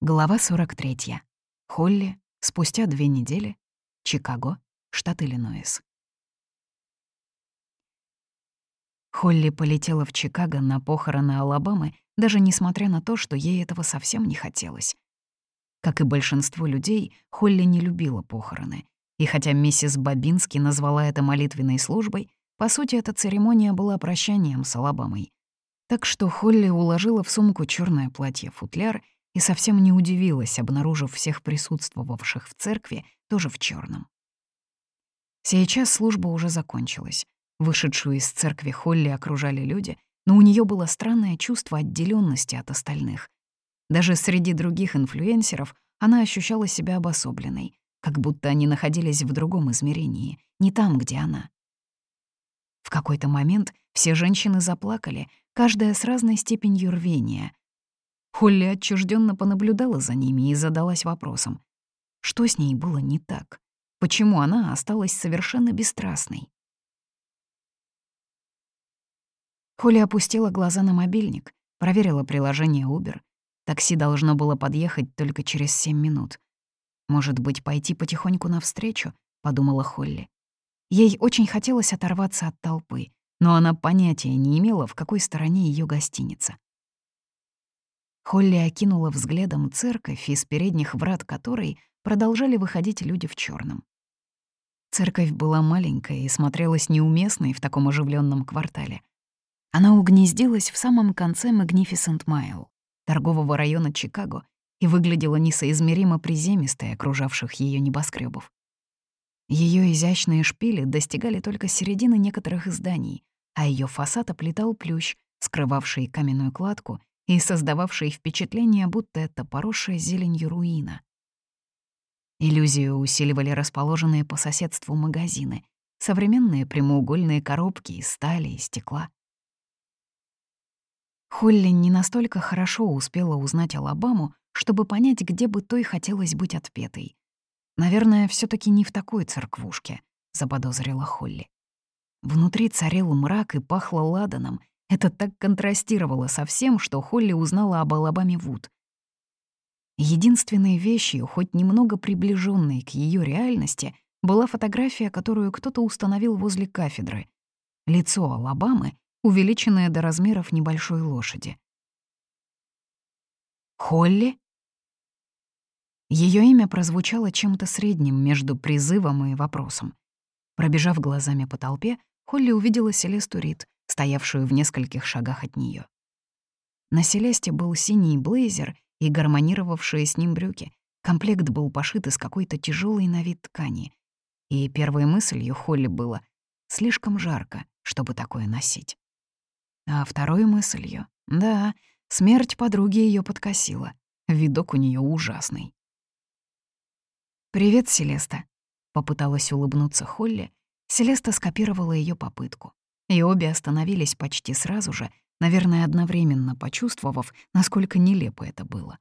Глава 43. Холли. Спустя две недели. Чикаго, штат Иллинойс. Холли полетела в Чикаго на похороны Алабамы, даже несмотря на то, что ей этого совсем не хотелось. Как и большинство людей, Холли не любила похороны. И хотя миссис Бабински назвала это молитвенной службой, по сути, эта церемония была прощанием с Алабамой. Так что Холли уложила в сумку черное платье-футляр и совсем не удивилась, обнаружив всех присутствовавших в церкви тоже в черном. Сейчас служба уже закончилась. Вышедшую из церкви Холли окружали люди, но у нее было странное чувство отделенности от остальных. Даже среди других инфлюенсеров она ощущала себя обособленной, как будто они находились в другом измерении, не там, где она. В какой-то момент все женщины заплакали, каждая с разной степенью рвения, Холли отчужденно понаблюдала за ними и задалась вопросом, что с ней было не так? Почему она осталась совершенно бесстрастной? Холли опустила глаза на мобильник, проверила приложение Uber. Такси должно было подъехать только через семь минут. «Может быть, пойти потихоньку навстречу?» — подумала Холли. Ей очень хотелось оторваться от толпы, но она понятия не имела, в какой стороне ее гостиница. Холли окинула взглядом церковь, из передних врат которой продолжали выходить люди в черном. Церковь была маленькая и смотрелась неуместной в таком оживленном квартале. Она угнездилась в самом конце Magnificent Mile, торгового района Чикаго, и выглядела несоизмеримо приземистой окружавших ее небоскребов. Ее изящные шпили достигали только середины некоторых зданий, а ее фасад оплетал плющ, скрывавший каменную кладку и создававший впечатление, будто это поросшая зеленью руина. Иллюзию усиливали расположенные по соседству магазины, современные прямоугольные коробки из стали и стекла. Холли не настолько хорошо успела узнать Алабаму, чтобы понять, где бы той хотелось быть отпетой. «Наверное, все таки не в такой церквушке», — заподозрила Холли. Внутри царил мрак и пахло ладаном, это так контрастировало со всем, что Холли узнала об Алабаме Вуд. Единственной вещью, хоть немного приближенной к ее реальности, была фотография, которую кто-то установил возле кафедры. Лицо Алабамы, увеличенное до размеров небольшой лошади. «Холли?» Ее имя прозвучало чем-то средним между призывом и вопросом. Пробежав глазами по толпе, Холли увидела Селесту Рид, стоявшую в нескольких шагах от нее. На Селесте был синий блейзер и гармонировавшие с ним брюки. Комплект был пошит из какой-то тяжелой на вид ткани. И первой мыслью Холли было «слишком жарко, чтобы такое носить». А второй мыслью — да, смерть подруги ее подкосила. Видок у нее ужасный. «Привет, Селеста», — попыталась улыбнуться Холли. Селеста скопировала ее попытку и обе остановились почти сразу же, наверное, одновременно почувствовав, насколько нелепо это было.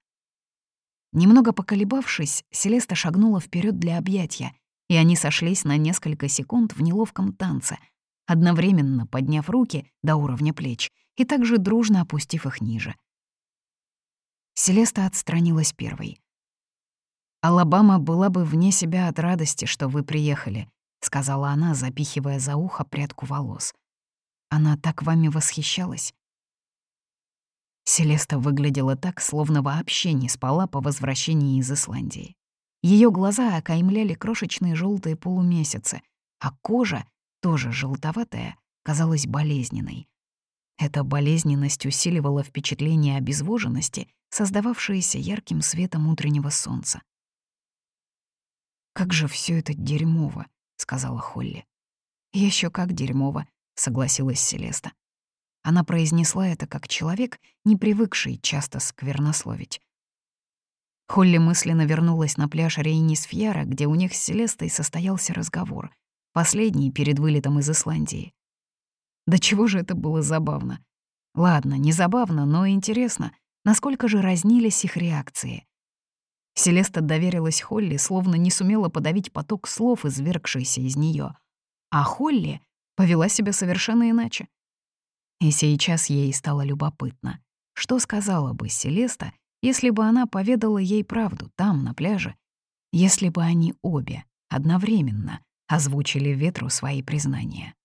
Немного поколебавшись, Селеста шагнула вперед для объятия, и они сошлись на несколько секунд в неловком танце, одновременно подняв руки до уровня плеч и также дружно опустив их ниже. Селеста отстранилась первой. «Алабама была бы вне себя от радости, что вы приехали», — сказала она, запихивая за ухо прядку волос. Она так вами восхищалась. Селеста выглядела так, словно вообще не спала по возвращении из Исландии. Ее глаза окаймляли крошечные желтые полумесяцы, а кожа, тоже желтоватая, казалась болезненной. Эта болезненность усиливала впечатление обезвоженности, создававшееся ярким светом утреннего солнца. «Как же все это дерьмово», — сказала Холли. Еще как дерьмово», согласилась Селеста. Она произнесла это как человек, не привыкший часто сквернословить. Холли мысленно вернулась на пляж Рейнисфьяра, где у них с Селестой состоялся разговор, последний перед вылетом из Исландии. Да чего же это было забавно? Ладно, не забавно, но интересно, насколько же разнились их реакции. Селеста доверилась Холли, словно не сумела подавить поток слов, извергшийся из нее, А Холли повела себя совершенно иначе. И сейчас ей стало любопытно, что сказала бы Селеста, если бы она поведала ей правду там, на пляже, если бы они обе одновременно озвучили ветру свои признания.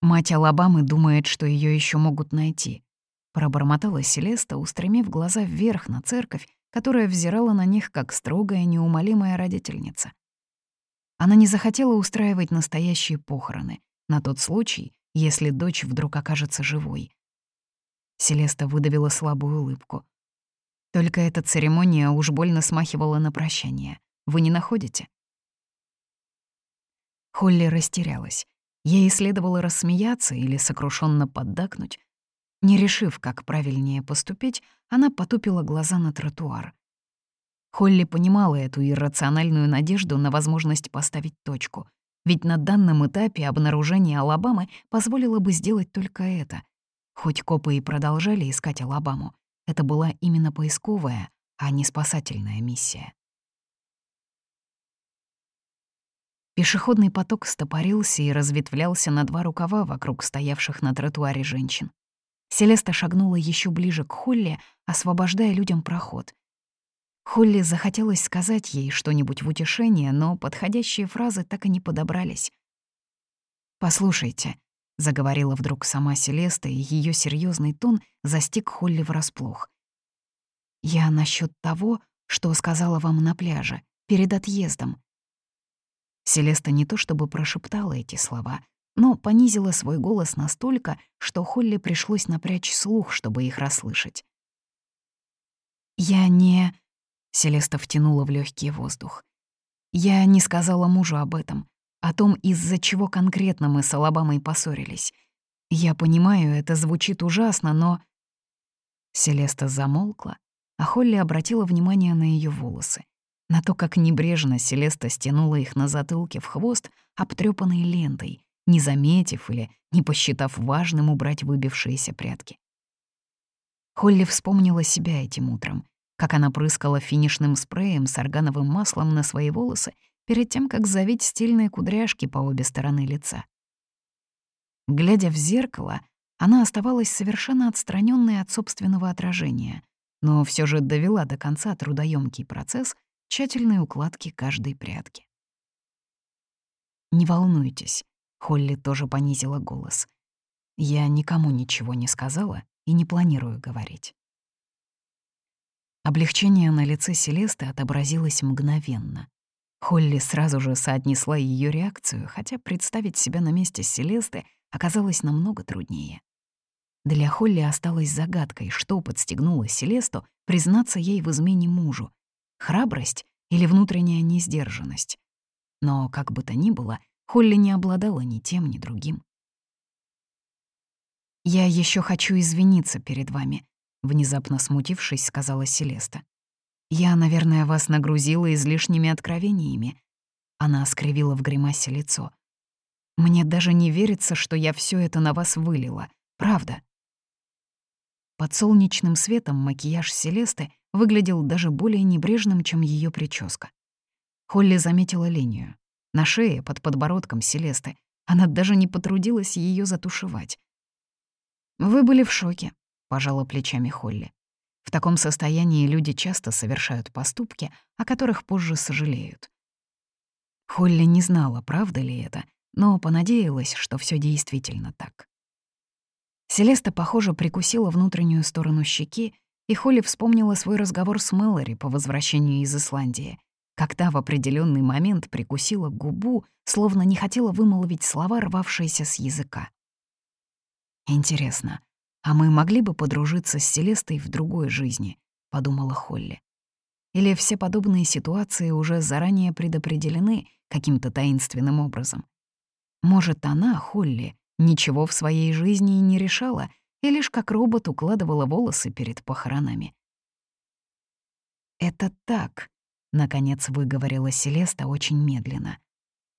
Мать Алабамы думает, что ее еще могут найти. Пробормотала Селеста, устремив глаза вверх на церковь, которая взирала на них как строгая, неумолимая родительница. Она не захотела устраивать настоящие похороны, на тот случай, если дочь вдруг окажется живой. Селеста выдавила слабую улыбку. Только эта церемония уж больно смахивала на прощание. Вы не находите? Холли растерялась. Ей следовало рассмеяться или сокрушенно поддакнуть. Не решив, как правильнее поступить, она потупила глаза на тротуар. Холли понимала эту иррациональную надежду на возможность поставить точку. Ведь на данном этапе обнаружение Алабамы позволило бы сделать только это. Хоть копы и продолжали искать Алабаму, это была именно поисковая, а не спасательная миссия. Пешеходный поток стопорился и разветвлялся на два рукава вокруг стоявших на тротуаре женщин. Селеста шагнула еще ближе к Холли, освобождая людям проход. Холли захотелось сказать ей что-нибудь в утешение, но подходящие фразы так и не подобрались. «Послушайте», — заговорила вдруг сама Селеста, и ее серьезный тон застиг Холли врасплох. «Я насчет того, что сказала вам на пляже, перед отъездом. Селеста не то чтобы прошептала эти слова, но понизила свой голос настолько, что Холли пришлось напрячь слух, чтобы их расслышать. «Я не...» — Селеста втянула в легкий воздух. «Я не сказала мужу об этом, о том, из-за чего конкретно мы с Алабамой поссорились. Я понимаю, это звучит ужасно, но...» Селеста замолкла, а Холли обратила внимание на ее волосы на то, как небрежно Селеста стянула их на затылке в хвост, обтрёпанной лентой, не заметив или не посчитав важным убрать выбившиеся прядки. Холли вспомнила себя этим утром, как она прыскала финишным спреем с органовым маслом на свои волосы перед тем, как завить стильные кудряшки по обе стороны лица. Глядя в зеркало, она оставалась совершенно отстраненной от собственного отражения, но все же довела до конца трудоемкий процесс — тщательной укладки каждой прядки. «Не волнуйтесь», — Холли тоже понизила голос. «Я никому ничего не сказала и не планирую говорить». Облегчение на лице Селесты отобразилось мгновенно. Холли сразу же соотнесла ее реакцию, хотя представить себя на месте Селесты оказалось намного труднее. Для Холли осталось загадкой, что подстегнуло Селесту признаться ей в измене мужу, храбрость или внутренняя несдержанность. Но, как бы то ни было, Холли не обладала ни тем, ни другим. «Я еще хочу извиниться перед вами», — внезапно смутившись, сказала Селеста. «Я, наверное, вас нагрузила излишними откровениями». Она скривила в гримасе лицо. «Мне даже не верится, что я все это на вас вылила. Правда». Под солнечным светом макияж Селесты выглядел даже более небрежным, чем ее прическа. Холли заметила линию. На шее, под подбородком Селесты, она даже не потрудилась ее затушевать. «Вы были в шоке», — пожала плечами Холли. В таком состоянии люди часто совершают поступки, о которых позже сожалеют. Холли не знала, правда ли это, но понадеялась, что все действительно так. Селеста, похоже, прикусила внутреннюю сторону щеки и Холли вспомнила свой разговор с Мэлори по возвращению из Исландии, когда в определенный момент прикусила губу, словно не хотела вымолвить слова, рвавшиеся с языка. «Интересно, а мы могли бы подружиться с Селестой в другой жизни?» — подумала Холли. Или все подобные ситуации уже заранее предопределены каким-то таинственным образом? Может, она, Холли, ничего в своей жизни и не решала, и лишь как робот укладывала волосы перед похоронами. «Это так», — наконец выговорила Селеста очень медленно.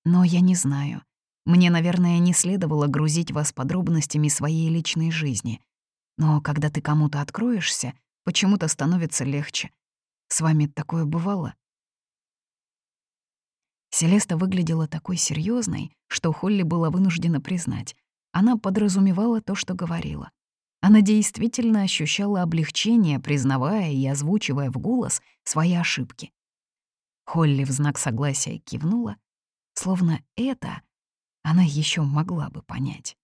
«Но я не знаю. Мне, наверное, не следовало грузить вас подробностями своей личной жизни. Но когда ты кому-то откроешься, почему-то становится легче. С вами такое бывало?» Селеста выглядела такой серьезной, что Холли была вынуждена признать. Она подразумевала то, что говорила. Она действительно ощущала облегчение, признавая и озвучивая в голос свои ошибки. Холли в знак согласия кивнула, словно это она еще могла бы понять.